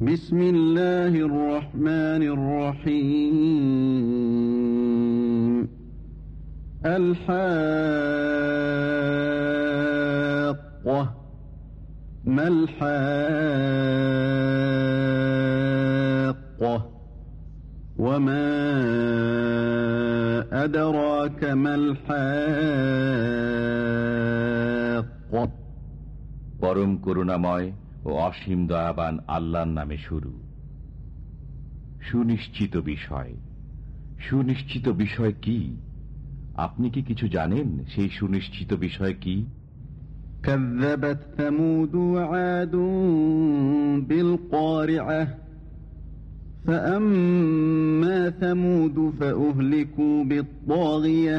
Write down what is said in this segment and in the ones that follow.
بسم الله الرحمن الرحيم الحاقة ما الحاقة وما أدراك ما الحاقة পরম করুণাময় ও অসীম দয়াবান আল্লাহর নামে শুরু সুনিশ্চিত বিষয় সুনিশ্চিত বিষয় কি আপনি কি কিছু জানেন সেই সুনিশ্চিত বিষয় কি كذبت ثمود وعاد بالقارعة فأما ثمود فأهلكوا بالطاغية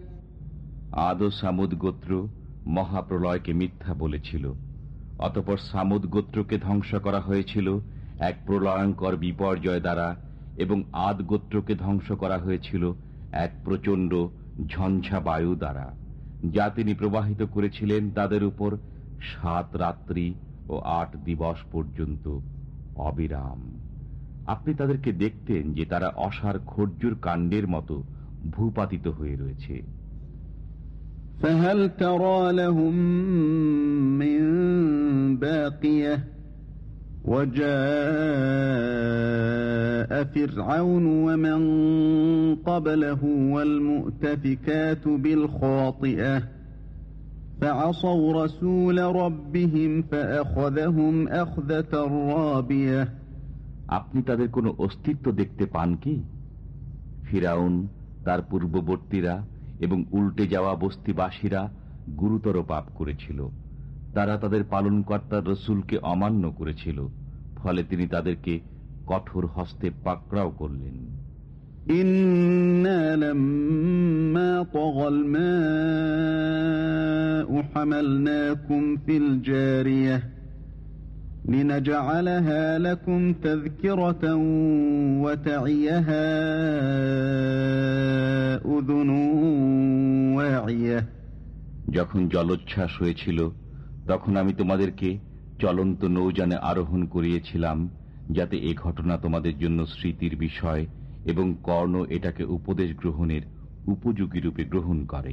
আদ সামুদ গোত্র মহাপ্রলয়কে মিথ্যা বলেছিল। অতপর সামুদ গোত্রকে ধ্বংস করা হয়েছিল এক প্রলয়ঙ্কর বিপর্যয় দ্বারা এবং আদ গোত্রকে ধ্বংস করা হয়েছিল এক প্রচণ্ড ঝঞ্ঝা বায়ু দ্বারা, যা তিনি প্রবাহিত করেছিলেন তাদের উপর সাত রাত্রি ও আট দিবস পর্যন্ত। অবিরাম। আপনি তাদেরকে দেখতেন যে তারা অসার খর্জুর কাণ্ডের মতো ভূপাতিত হয়ে রয়েছে। فهل ترى لهم من باقية وجاء فرعون ومن قبله والمؤتفكات بالخاطئة فعصوا رسول ربهم فأخذهم أخذة رابية আপনি তাদের কোনো অস্তিত্ব দেখতে পান কি ফিরাউন তার পূর্ববর্তীরা এবং উল্টে যাওয়া বস্তিবাসীরা গুরুতর পাপ করেছিল। তারা তাদের পালনকর্তা রসুলকে অমান্য করেছিল, ফলে তিনি তাদেরকে কঠোর হস্তে পাকড়াও করলেন। ইন্নালাম্মা لنجعلها لكم تذكرة وتعيها أذن واعية যখন জলোচ্ছ্বাস হয়েছিল তখন আমি তোমাদেরকে চলন্ত নৌযানে আরোহণ করিয়েছিলাম যাতে এ ঘটনা তোমাদের জন্য স্মৃতির বিষয় এবং কর্ণ এটাকে উপদেশ গ্রহণের উপযোগী রূপে গ্রহণ করে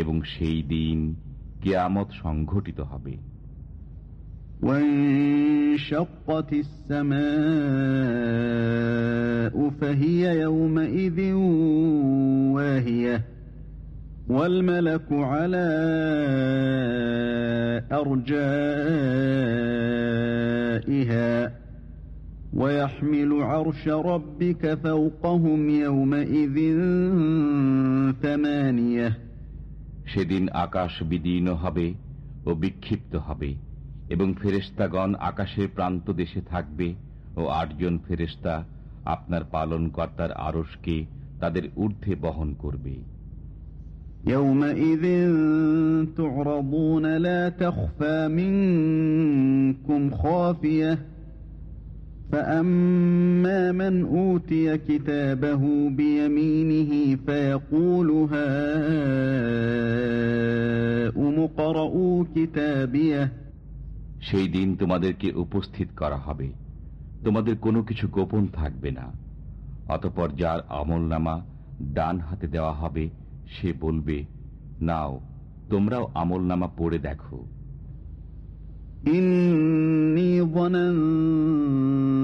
এবং সেই দিন কেয়ামত সংঘটিত হবে وانشقت السماء فهي يومئذ واهية والملك على أرجائها ويحمل عرش ربك فوقهم يومئذ ثمانية সেদিন আকাশ বিদীর্ণ হবে ও বিক্ষিপ্ত হবে এবং ফেরেস্তাগণ আকাশের প্রান্ত দেশে থাকবে ও আটজন ফেরেস্তা আপনার পালন কর্তার আরসকে তাদের ঊর্ধ্বে বহন করবে يومئذ تعرضون لا تخفى منكم خافية فأما من أوتي كتابه بيمينه فيقول هاؤم اقرءوا كتابيه সেই দিন তোমাদেরকে উপস্থিত করা হবে তোমাদের কোনো কিছু গোপন থাকবে না অতপর যার আমল নামা ডান হাতে দেওয়া হবে সে বলবে নাও তোমরাও আমল পড়ে দেখো إني ظننت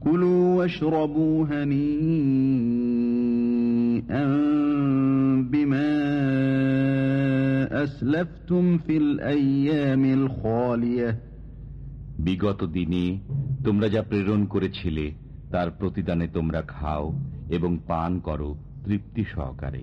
كلوا واشربوا هنيئا بما أسلفتم في الأيام الخالية বিগত দিনে তোমরা যা প্রেরণ করেছিলে তার প্রতিদানে তোমরা খাও এবং পান করো তৃপ্তি সহকারে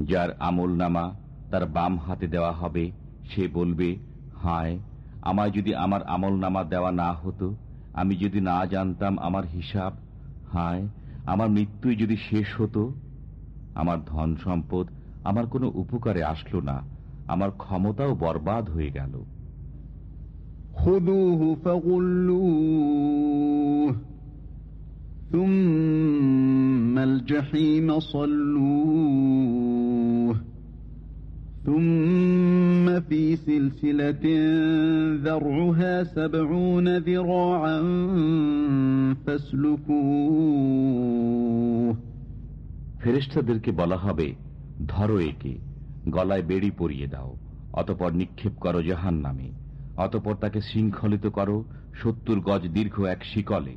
যার আমল নামা তার বাম হাতে দেওয়া হবে সে বলবে হায় আমায় যদি আমার আমল নামা দেওয়া না হতো আমি যদি না জানতাম আমার হিসাব হায় আমার মৃত্যুই যদি শেষ হতো আমার ধন সম্পদ আমার কোনো উপকারে আসলো না আমার ক্ষমতাও বরবাদ হয়ে গেল خذوه فغلوه ثم الجحيم صلوه ثم في سلسلة ذرعها سبعون ذراعا فاسلكوه ফেরেস্তাদেরকে বলা হবে ধরো একে গলায় বেড়ি পরিয়ে দাও অতপর নিক্ষেপ করো জাহান নামে অতপর তাকে শৃঙ্খলিত করো সত্তর গজ দীর্ঘ এক শিকলে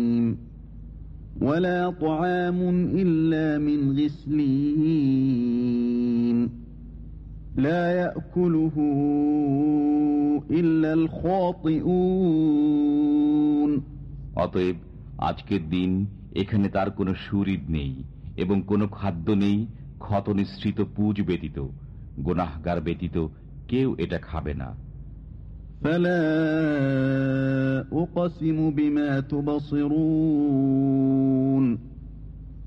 ولا طعام إلا من غسلين لا يأكله إلا الخاطئون অতএব আজকের দিন এখানে তার কোনো সুরিদ নেই এবং কোনো খাদ্য নেই ক্ষত নিঃসৃত পুজ ব্যতীত গুনাহগার ব্যতীত কেউ এটা খাবে না فلا أقسم بما تبصرون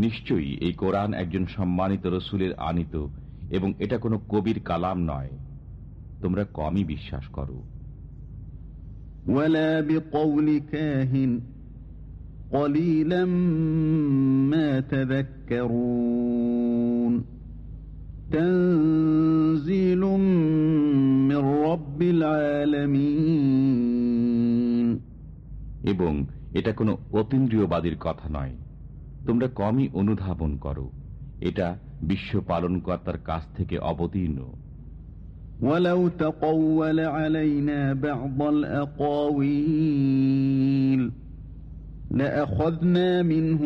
নিশ্চয়ই এই কোরআন একজন সম্মানিত রসুলের আনিত এবং এটা কোনো কবির কালাম নয়। তোমরা কমই বিশ্বাস করো। এবং এটা কোনো অতীন্দ্রিয়বাদীর কথা নয়। তোমরা কমই অনুধাবন করো এটা বিশ্ব পালনকর্তার কাছ থেকে অবতীর্ণ ولو تقول علينا بعض الأقاويل لأخذنا منه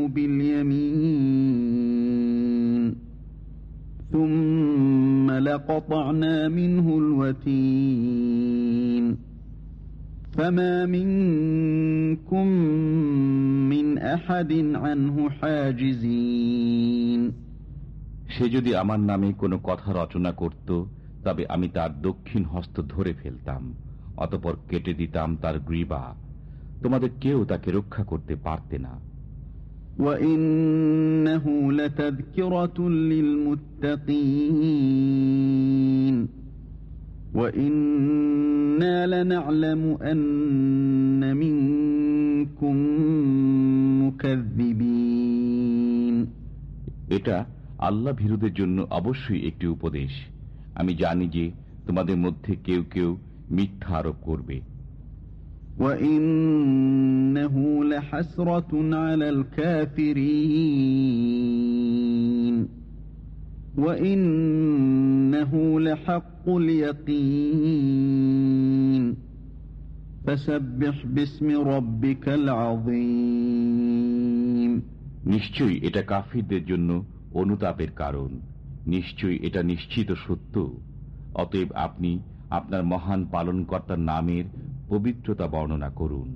باليمين ثم لقطعنا منه الوتين فما منكم من أحد عنه حاجزين সে যদি আমার নামে কোনো কথা রচনা করত তবে আমি তার দক্ষিণ হস্ত ধরে ফেলতাম অতপর কেটে দিতাম তার গ্রীবা তোমাদের কেউ তাকে রক্ষা করতে পারতে না وإنه لتذكرة للمتقين وإنا لنعلم أن منكم مكذبين এটা আল্লাহ ভীরুদের জন্য অবশ্যই একটি উপদেশ আমি জানি যে তোমাদের মধ্যে কেউ কেউ মিথ্যা আরোপ করবে وإنه لحسرة على الكافرين وإنه لحق اليقين فسبح باسم ربك العظيم নিশ্চয়ই এটা কাফিরদের জন্য অনুতাপের কারণ নিশ্চয়ই এটা নিশ্চিত সত্য অতএব আপনি আপনার মহান পালনকর্তার নামের পবিত্রতা বর্ণনা করুন